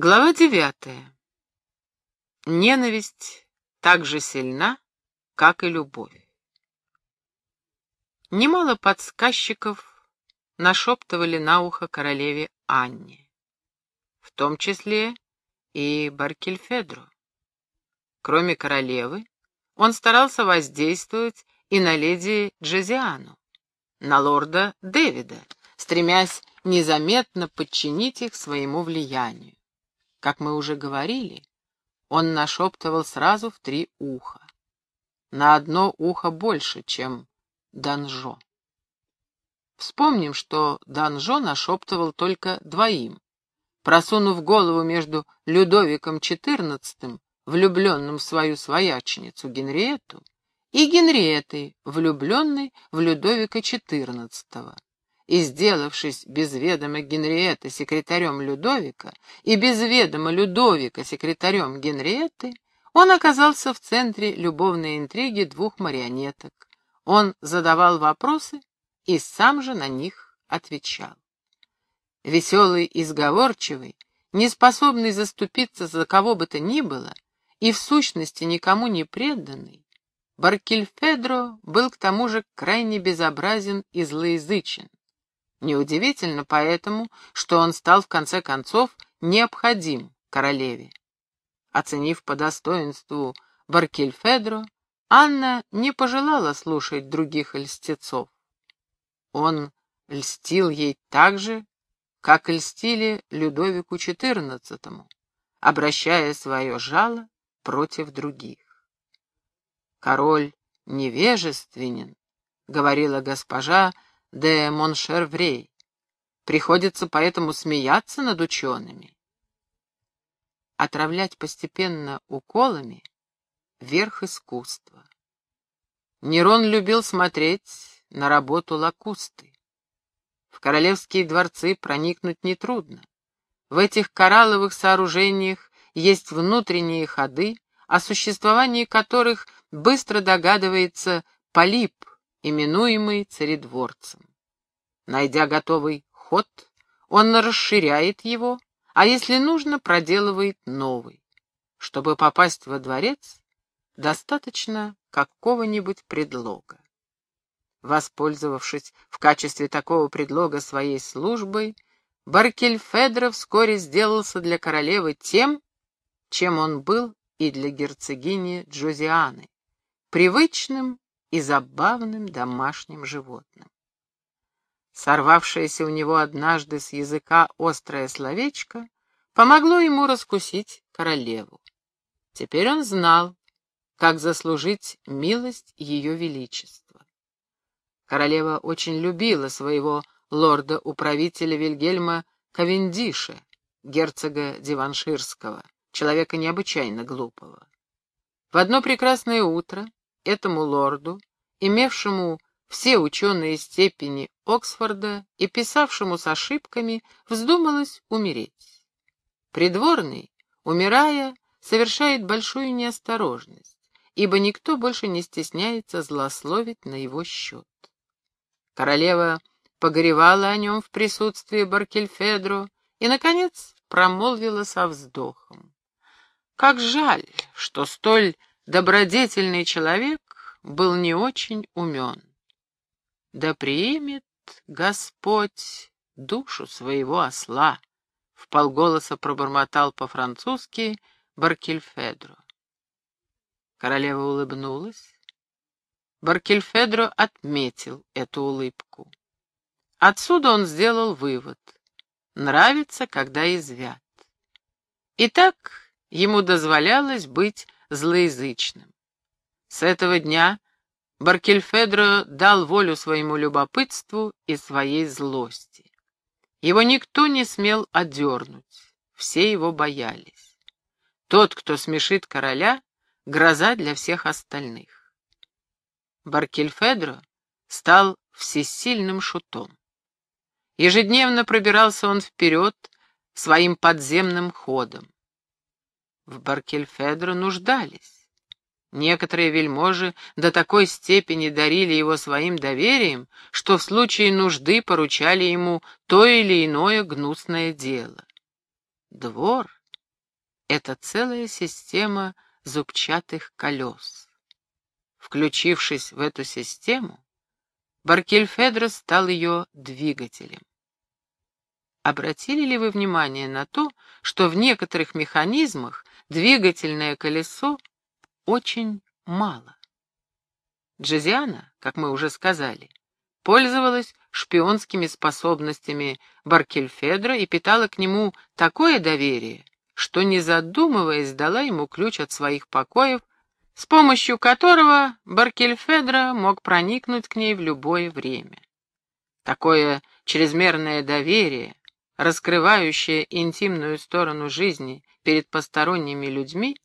Глава девятая. Ненависть так же сильна, как и любовь. Немало подсказчиков нашептывали на ухо королеве Анне, в том числе и Баркельфедро. Кроме королевы, он старался воздействовать и на леди Джезиану, на лорда Дэвида, стремясь незаметно подчинить их своему влиянию. Как мы уже говорили, он нашептывал сразу в три уха. На одно ухо больше, чем Данжо. Вспомним, что Данжо нашептывал только двоим, просунув голову между Людовиком XIV, влюбленным в свою свояченицу Генриету, и Генриетой, влюбленной в Людовика XIV и, сделавшись без ведома Генриетты секретарем Людовика и без ведома Людовика секретарем Генриетты, он оказался в центре любовной интриги двух марионеток. Он задавал вопросы и сам же на них отвечал. Веселый и сговорчивый, неспособный заступиться за кого бы то ни было и в сущности никому не преданный, Баркельфедро был к тому же крайне безобразен и злоязычен. Неудивительно поэтому, что он стал в конце концов необходим королеве. Оценив по достоинству Баркельфедро, Анна не пожелала слушать других льстецов. Он льстил ей так же, как льстили Людовику XIV, обращая свое жало против других. «Король невежественен», — говорила госпожа, — де Моншерврей. Приходится поэтому смеяться над учеными. Отравлять постепенно уколами — верх искусства. Нерон любил смотреть на работу лакусты. В королевские дворцы проникнуть нетрудно. В этих коралловых сооружениях есть внутренние ходы, о существовании которых быстро догадывается полип, именуемый царедворцем. Найдя готовый ход, он расширяет его, а если нужно, проделывает новый. Чтобы попасть во дворец, достаточно какого-нибудь предлога. Воспользовавшись в качестве такого предлога своей службой, Баркельфедро вскоре сделался для королевы тем, чем он был и для герцогини Джозианы, привычным и забавным домашним животным. Сорвавшееся у него однажды с языка острое словечко помогло ему раскусить королеву. Теперь он знал, как заслужить милость ее величества. Королева очень любила своего лорда-управителя Вильгельма Кавендиша, герцога Диванширского, человека необычайно глупого. В одно прекрасное утро этому лорду, имевшему все ученые степени Оксфорда и писавшему с ошибками, вздумалось умереть. Придворный, умирая, совершает большую неосторожность, ибо никто больше не стесняется злословить на его счет. Королева погоревала о нем в присутствии Баркельфедро и, наконец, промолвила со вздохом. Как жаль, что столь добродетельный человек был не очень умен. Да примет Господь душу своего осла, — вполголоса пробормотал по-французски Баркельфедро. Королева улыбнулась. Баркельфедро отметил эту улыбку. Отсюда он сделал вывод. Нравится, когда извят. Итак, ему дозволялось быть злоязычным. С этого дня Баркельфедро дал волю своему любопытству и своей злости. Его никто не смел одернуть, все его боялись. Тот, кто смешит короля, — гроза для всех остальных. Баркельфедро стал всесильным шутом. Ежедневно пробирался он вперед своим подземным ходом в Баркельфедро нуждались. Некоторые вельможи до такой степени дарили его своим доверием, что в случае нужды поручали ему то или иное гнусное дело. Двор это целая система зубчатых колес. Включившись в эту систему, Баркельфедро стал ее двигателем. Обратили ли вы внимание на то, что в некоторых механизмах двигательное колесо очень мало? Джезиана, как мы уже сказали, пользовалась шпионскими способностями Баркельфедра и питала к нему такое доверие, что, не задумываясь, дала ему ключ от своих покоев, с помощью которого Баркельфедро мог проникнуть к ней в любое время. Такое чрезмерное доверие, раскрывающее интимную сторону жизни перед посторонними людьми,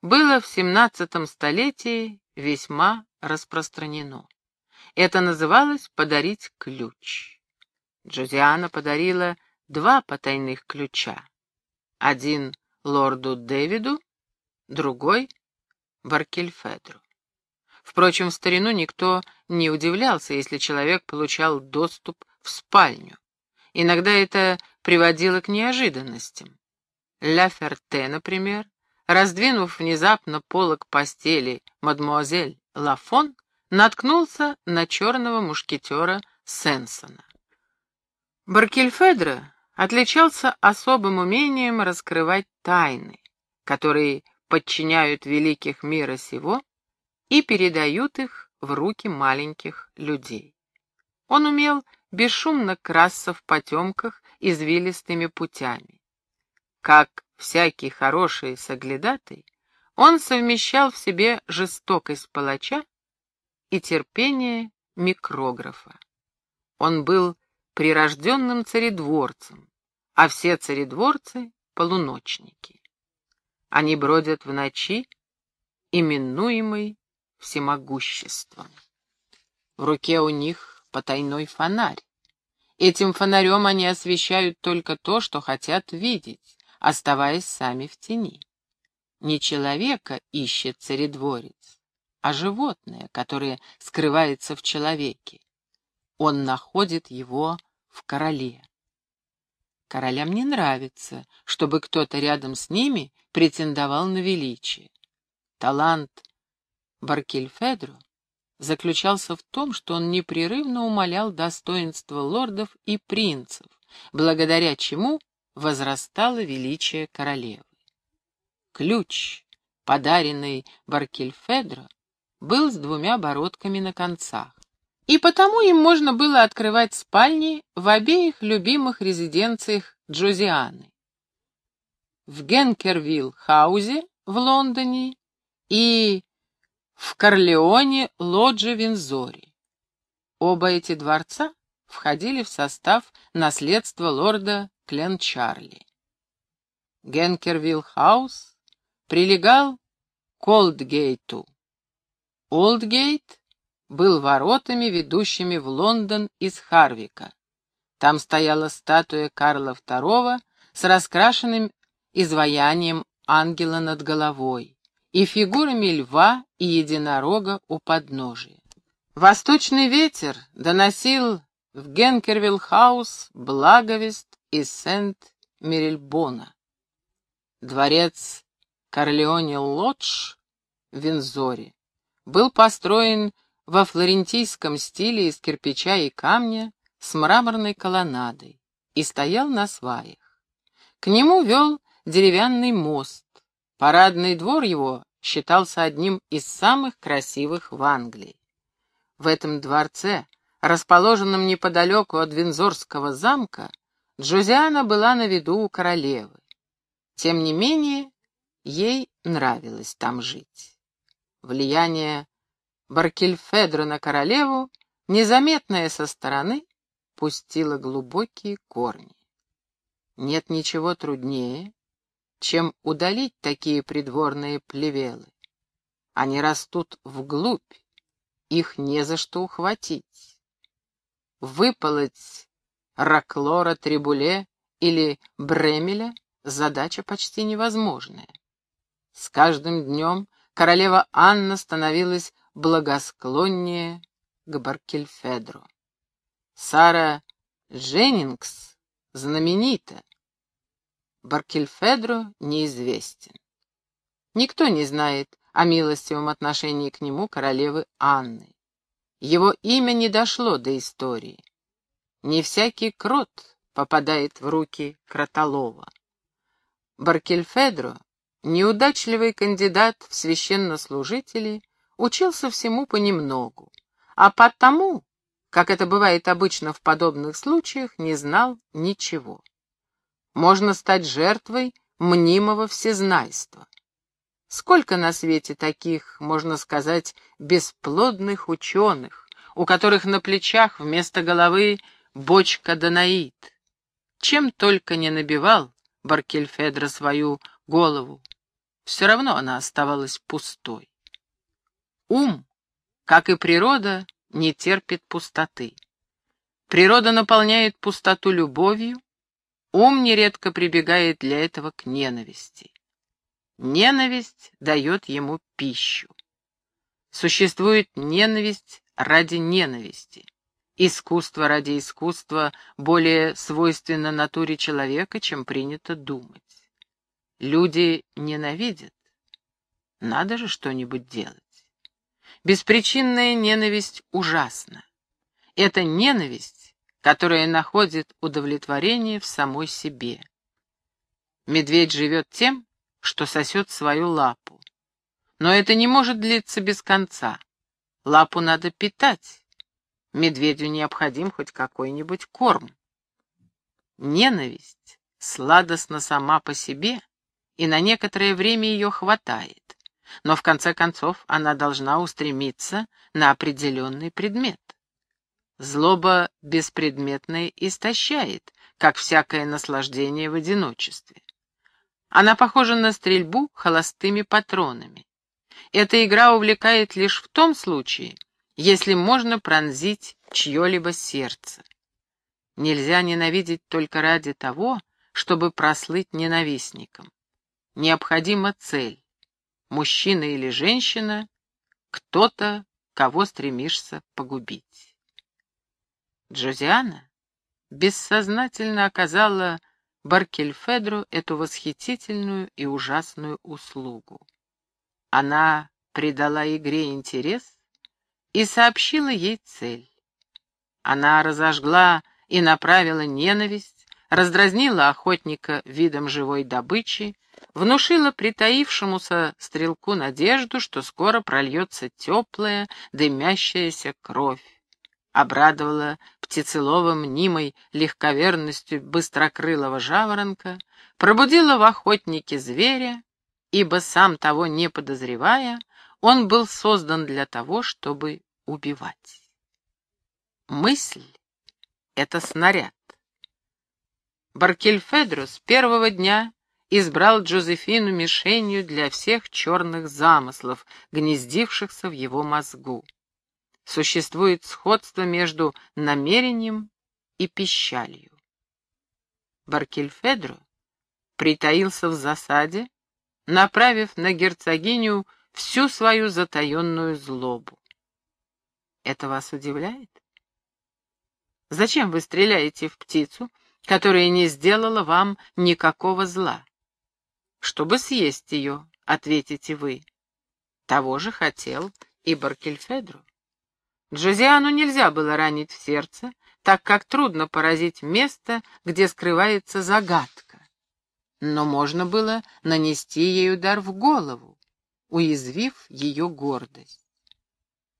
было в XVII столетии весьма распространено. Это называлось «подарить ключ». Джозиана подарила два потайных ключа. Один лорду Дэвиду, другой — Баркельфедру. Впрочем, в старину никто не удивлялся, если человек получал доступ в спальню. Иногда это приводило к неожиданностям. Ля Ферте, например, раздвинув внезапно полок постели мадмуазель Лафон, наткнулся на черного мушкетера Сенсона. Баркельфедро отличался особым умением раскрывать тайны, которые подчиняют великих мира сего и передают их в руки маленьких людей. Он умел бесшумно красться в потемках извилистыми путями. Как всякий хороший соглядатый, он совмещал в себе жестокость палача и терпение микрографа. Он был прирожденным царедворцем, а все царедворцы — полуночники. Они бродят в ночи, именуемой всемогуществом. В руке у них потайной фонарь. Этим фонарем они освещают только то, что хотят видеть, оставаясь сами в тени. Не человека ищет царедворец, а животное, которое скрывается в человеке. Он находит его в короле. Королям не нравится, чтобы кто-то рядом с ними претендовал на величие. Талант Баркельфедро заключался в том, что он непрерывно умолял достоинства лордов и принцев, благодаря чему возрастало величие королевы. Ключ, подаренный Баркельфедро, был с двумя оборотками на концах. И потому им можно было открывать спальни в обеих любимых резиденциях Джозианы. В Генкервилл-хаузе в Лондоне и в Корлеоне лоджи Винзори. Оба эти дворца входили в состав наследства лорда Кленчарли. Генкервилл-хаус прилегал к Олдгейту, Олдгейт был воротами, ведущими в Лондон из Харвика. Там стояла статуя Карла II с раскрашенным изваянием ангела над головой и фигурами льва и единорога у подножия. Восточный ветер доносил в Генкервилл-хаус благовест из Сент-Мерильбона. Дворец Корлеоне-Лодж в Виндзоре был построен во флорентийском стиле из кирпича и камня с мраморной колоннадой и стоял на сваях. К нему вел деревянный мост. Парадный двор его считался одним из самых красивых в Англии. В этом дворце, расположенном неподалеку от Винзорского замка, Джузиана была на виду у королевы. Тем не менее, ей нравилось там жить. Влияние Баркельфедра на королеву, незаметное со стороны, пустило глубокие корни. Нет ничего труднее, чем удалить такие придворные плевелы. Они растут вглубь, их не за что ухватить. Выполоть Раклора, Трибуле или Бремеля задача почти невозможная. С каждым днем королева Анна становилась благосклоннее к Баркельфедру. Сара Дженнингс знаменита. Баркельфедро неизвестен. Никто не знает о милостивом отношении к нему королевы Анны. Его имя не дошло до истории. Не всякий крот попадает в руки Кротолова. Баркельфедро, неудачливый кандидат в священнослужители, учился всему понемногу, а потому, как это бывает обычно в подобных случаях, не знал ничего. Можно стать жертвой мнимого всезнайства. Сколько на свете таких, можно сказать, бесплодных ученых, у которых на плечах вместо головы бочка Данаид. Чем только не набивал Баркельфедро свою голову, все равно она оставалась пустой. Ум, как и природа, не терпит пустоты. Природа наполняет пустоту любовью, ум нередко прибегает для этого к ненависти. Ненависть дает ему пищу. Существует ненависть ради ненависти. Искусство ради искусства более свойственно натуре человека, чем принято думать. Люди ненавидят. Надо же что-нибудь делать. Беспричинная ненависть ужасна. Это ненависть, которая находит удовлетворение в самой себе. Медведь живет тем, что сосет свою лапу. Но это не может длиться без конца. Лапу надо питать. Медведю необходим хоть какой-нибудь корм. Ненависть сладостна сама по себе, и на некоторое время ее хватает, но в конце концов она должна устремиться на определенный предмет. Злоба беспредметная истощает, как всякое наслаждение в одиночестве. Она похожа на стрельбу холостыми патронами. Эта игра увлекает лишь в том случае, если можно пронзить чье-либо сердце. Нельзя ненавидеть только ради того, чтобы прослыть ненавистником. Необходима цель. Мужчина или женщина, кто-то, кого стремишься погубить. Джозиана бессознательно оказала Баркельфедру эту восхитительную и ужасную услугу. Она придала игре интерес и сообщила ей цель. Она разожгла и направила ненависть, раздразнила охотника видом живой добычи, внушила притаившемуся стрелку надежду, что скоро прольется теплая, дымящаяся кровь обрадовала птицелова мнимой легковерностью быстрокрылого жаворонка, пробудила в охотнике зверя, ибо сам того не подозревая, он был создан для того, чтобы убивать. Мысль — это снаряд. Баркельфедро с первого дня избрал Джозефину мишенью для всех черных замыслов, гнездившихся в его мозгу существует сходство между намерением и пищалью. Баркельфедро притаился в засаде, направив на герцогиню всю свою затаенную злобу. Это вас удивляет? Зачем вы стреляете в птицу, которая не сделала вам никакого зла? Чтобы съесть ее, ответите вы. Того же хотел и Баркельфедро. Джозиану нельзя было ранить в сердце, так как трудно поразить место, где скрывается загадка. Но можно было нанести ей удар в голову, уязвив ее гордость.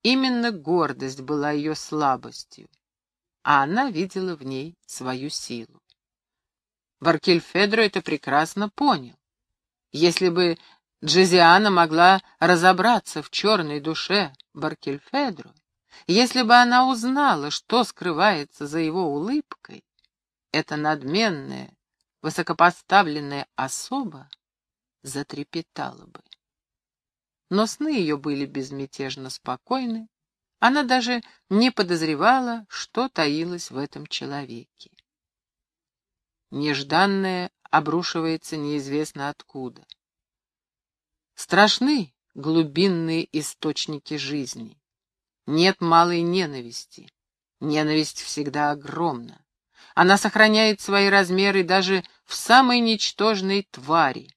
Именно гордость была ее слабостью, а она видела в ней свою силу. Баркельфедро это прекрасно понял. Если бы Джозиана могла разобраться в черной душе Баркельфедро, если бы она узнала, что скрывается за его улыбкой, эта надменная, высокопоставленная особа затрепетала бы. Но сны ее были безмятежно спокойны, она даже не подозревала, что таилось в этом человеке. Нежданное обрушивается неизвестно откуда. Страшны глубинные источники жизни. Нет малой ненависти. Ненависть всегда огромна. Она сохраняет свои размеры даже в самой ничтожной твари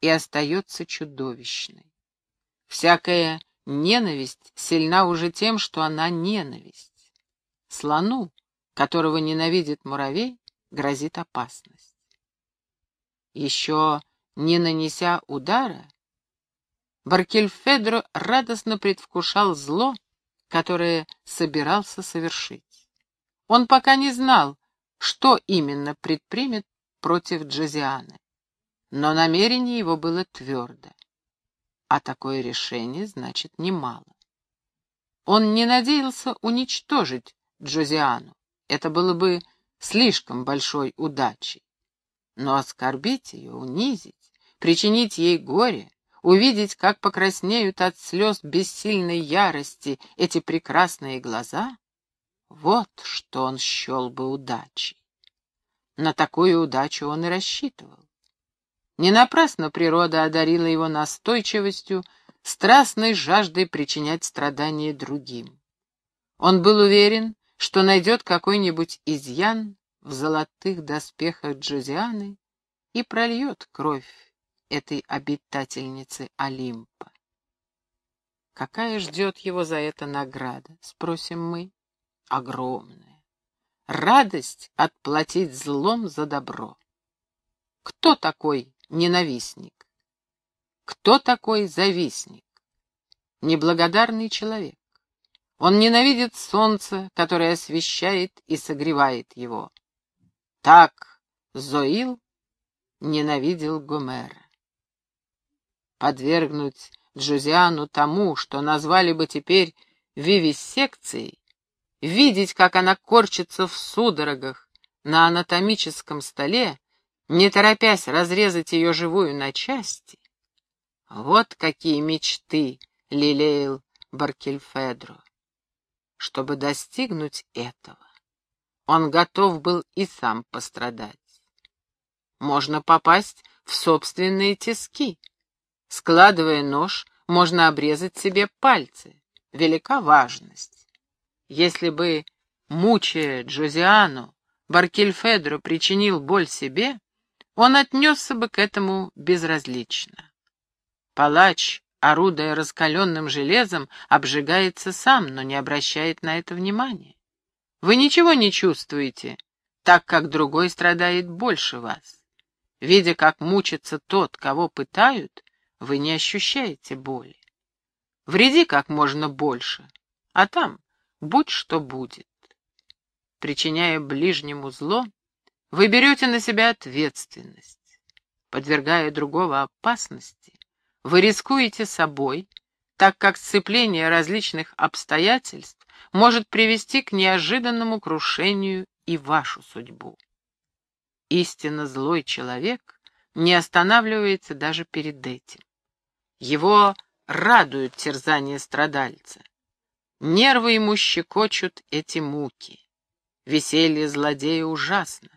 и остается чудовищной. Всякая ненависть сильна уже тем, что она ненависть. Слону, которого ненавидит муравей, грозит опасность. Еще не нанеся удара, Баркельфедро радостно предвкушал зло, которое собирался совершить. Он пока не знал, что именно предпримет против Джозианы, но намерение его было твердо, а такое решение значит немало. Он не надеялся уничтожить Джозиану, это было бы слишком большой удачей, но оскорбить ее, унизить, причинить ей горе, увидеть, как покраснеют от слез бессильной ярости эти прекрасные глаза, вот что он счел бы удачей. На такую удачу он и рассчитывал. Не напрасно природа одарила его настойчивостью, страстной жаждой причинять страдания другим. Он был уверен, что найдет какой-нибудь изъян в золотых доспехах Джозианы и прольет кровь этой обитательницы Олимпа. Какая ждет его за это награда, спросим мы? Огромная. Радость отплатить злом за добро. Кто такой ненавистник? Кто такой завистник? Неблагодарный человек. Он ненавидит солнце, которое освещает и согревает его. Так Зоил ненавидел Гомера подвергнуть Джузиану тому, что назвали бы теперь вивисекцией, видеть, как она корчится в судорогах на анатомическом столе, не торопясь разрезать ее живую на части. Вот какие мечты лелеял Баркельфедро. Чтобы достигнуть этого, он готов был и сам пострадать. Можно попасть в собственные тиски. Складывая нож, можно обрезать себе пальцы. Велика важность. Если бы, мучая Джозиану, Баркельфедро причинил боль себе, он отнесся бы к этому безразлично. Палач, орудуя раскаленным железом, обжигается сам, но не обращает на это внимания. Вы ничего не чувствуете, так как другой страдает больше вас. Видя, как мучится тот, кого пытают, вы не ощущаете боли. Вреди как можно больше, а там будь что будет. Причиняя ближнему зло, вы берете на себя ответственность. Подвергая другого опасности, вы рискуете собой, так как сцепление различных обстоятельств может привести к неожиданному крушению и вашу судьбу. Истинно злой человек не останавливается даже перед этим. Его радуют терзания страдальца. Нервы ему щекочут эти муки. Веселье злодея ужасно.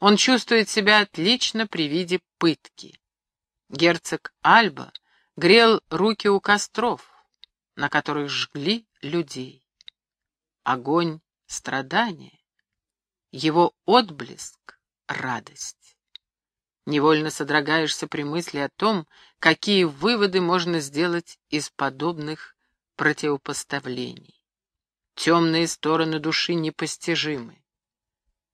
Он чувствует себя отлично при виде пытки. Герцог Альба грел руки у костров, на которых жгли людей. Огонь — страдания, его отблеск — радость. Невольно содрогаешься при мысли о том, какие выводы можно сделать из подобных противопоставлений. Темные стороны души непостижимы.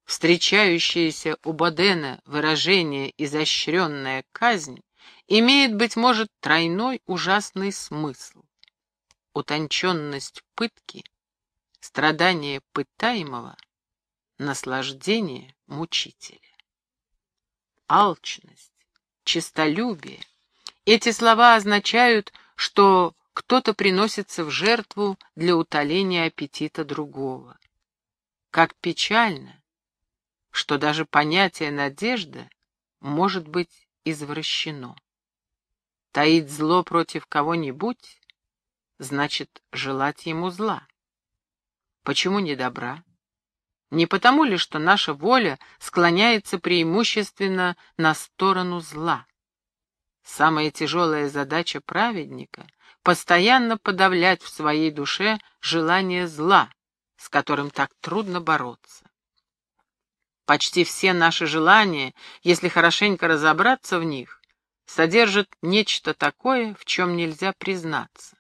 Встречающееся у Бодена выражение «изощренная казнь» имеет, быть может, тройной ужасный смысл. Утонченность пытки, страдание пытаемого, наслаждение мучителя алчность, честолюбие. Эти слова означают, что кто-то приносится в жертву для утоления аппетита другого. Как печально, что даже понятие «надежда» может быть извращено. Таить зло против кого-нибудь значит желать ему зла. Почему не добра? Не потому ли, что наша воля склоняется преимущественно на сторону зла? Самая тяжелая задача праведника — постоянно подавлять в своей душе желание зла, с которым так трудно бороться. Почти все наши желания, если хорошенько разобраться в них, содержат нечто такое, в чем нельзя признаться.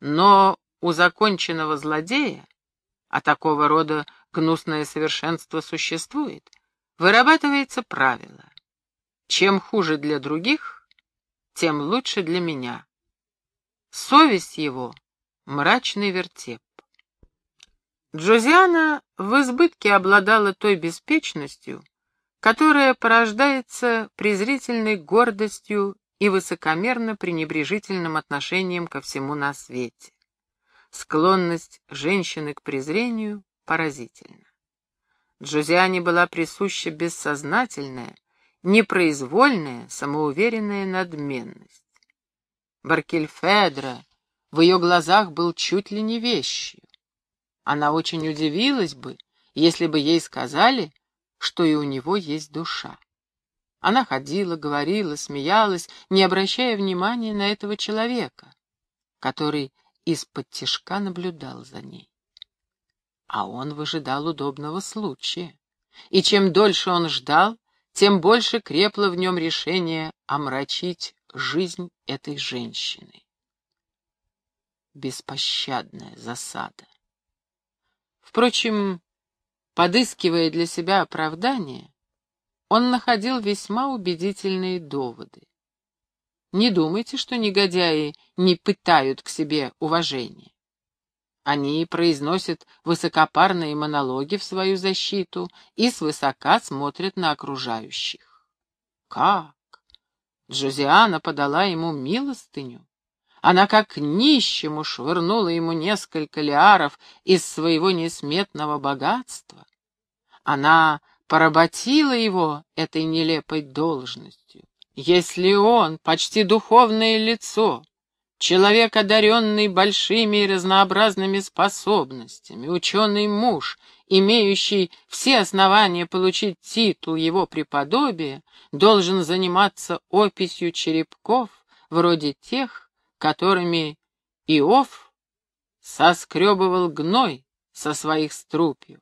Но у законченного злодея, а такого рода гнусное совершенство существует, вырабатывается правило. Чем хуже для других, тем лучше для меня. Совесть его — мрачный вертеп. Джозиана в избытке обладала той беспечностью, которая порождается презрительной гордостью и высокомерно-пренебрежительным отношением ко всему на свете. Склонность женщины к презрению поразительна. Джозиане была присуща бессознательная, непроизвольная, самоуверенная надменность. Баркельфедро в ее глазах был чуть ли не вещью. Она очень удивилась бы, если бы ей сказали, что и у него есть душа. Она ходила, говорила, смеялась, не обращая внимания на этого человека, который из-под тишка наблюдал за ней. А он выжидал удобного случая. И чем дольше он ждал, тем больше крепло в нем решение омрачить жизнь этой женщины. Беспощадная засада. Впрочем, подыскивая для себя оправдание, он находил весьма убедительные доводы. Не думайте, что негодяи не пытают к себе уважения. Они произносят высокопарные монологи в свою защиту и свысока смотрят на окружающих. Как? Джозиана подала ему милостыню? Она как нищему швырнула ему несколько лиаров из своего несметного богатства. Она поработила его этой нелепой должностью. Если он, почти духовное лицо, человек, одаренный большими и разнообразными способностями, ученый муж, имеющий все основания получить титул его преподобия, должен заниматься описью черепков, вроде тех, которыми Иов соскребывал гной со своих струпьев,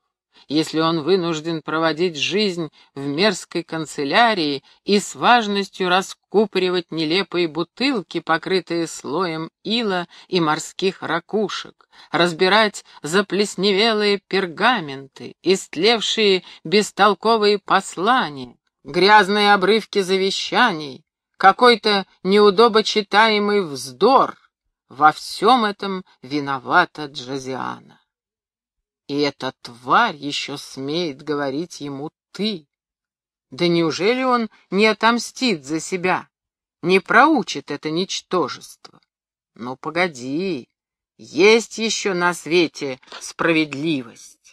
если он вынужден проводить жизнь в мерзкой канцелярии и с важностью раскупоривать нелепые бутылки, покрытые слоем ила и морских ракушек, разбирать заплесневелые пергаменты, истлевшие бестолковые послания, грязные обрывки завещаний, какой-то неудобочитаемый вздор. Во всем этом виновата Джозиана. И эта тварь еще смеет говорить ему «ты». Да неужели он не отомстит за себя, не проучит это ничтожество? Ну, погоди, есть еще на свете справедливость.